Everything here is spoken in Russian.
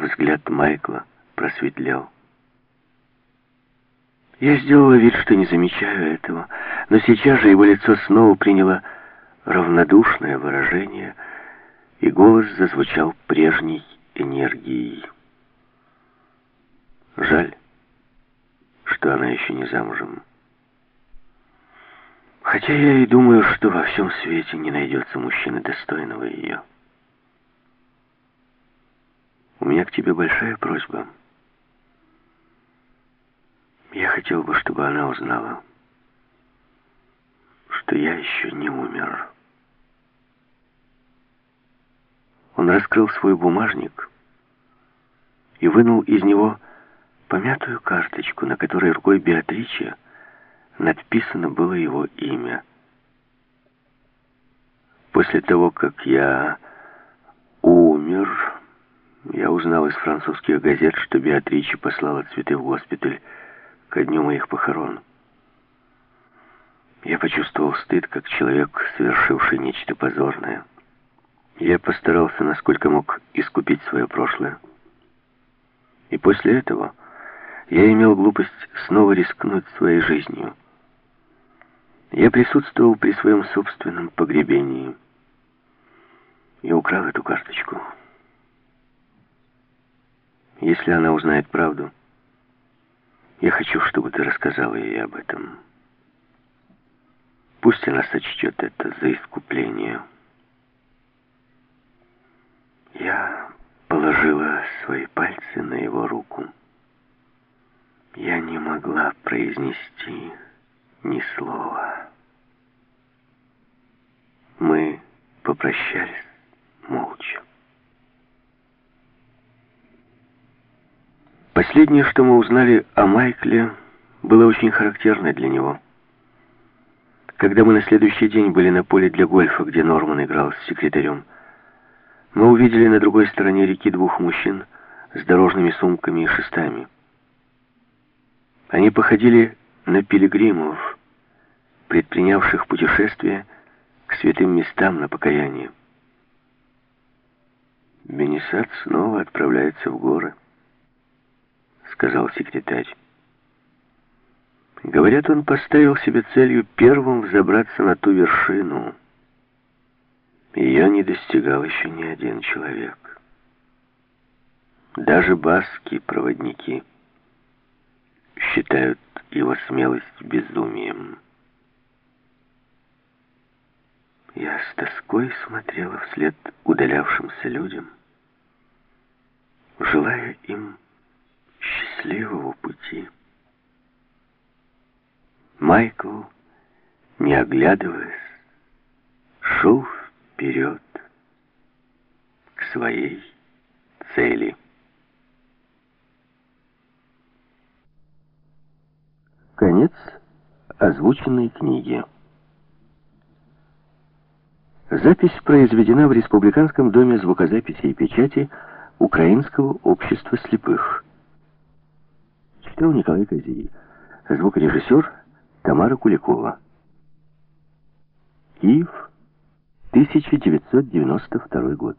Взгляд Майкла просветлел. Я сделала вид, что не замечаю этого, но сейчас же его лицо снова приняло равнодушное выражение, и голос зазвучал прежней энергией. Жаль, что она еще не замужем. Хотя я и думаю, что во всем свете не найдется мужчины, достойного ее. У меня к тебе большая просьба. Я хотел бы, чтобы она узнала, что я еще не умер. Он раскрыл свой бумажник и вынул из него помятую карточку, на которой рукой Беатричи надписано было его имя. После того, как я умер, я узнал из французских газет, что Беатричи послала цветы в госпиталь ко дню моих похорон. Я почувствовал стыд, как человек, совершивший нечто позорное. Я постарался, насколько мог, искупить свое прошлое. И после этого я имел глупость снова рискнуть своей жизнью. Я присутствовал при своем собственном погребении и украл эту карточку. Если она узнает правду, я хочу, чтобы ты рассказала ей об этом. Пусть она сочтет это за искупление. Я положила свои пальцы на его руку. Я не могла произнести ни слова. Мы попрощались молча. Последнее, что мы узнали о Майкле, было очень характерно для него. Когда мы на следующий день были на поле для гольфа, где Норман играл с секретарем, мы увидели на другой стороне реки двух мужчин с дорожными сумками и шестами. Они походили на пилигримов, предпринявших путешествие к святым местам на покаяние. Бенесат снова отправляется в горы сказал секретарь. Говорят, он поставил себе целью первым взобраться на ту вершину. Ее не достигал еще ни один человек. Даже баски-проводники считают его смелость безумием. Я с тоской смотрела вслед удалявшимся людям, желая им счастливого пути. Майкл, не оглядываясь, шел вперед к своей цели. Конец озвученной книги. Запись произведена в Республиканском доме звукозаписи и печати Украинского общества слепых. Читал Николай Козий. Звукорежиссер Тамара Куликова. Киев, 1992 год.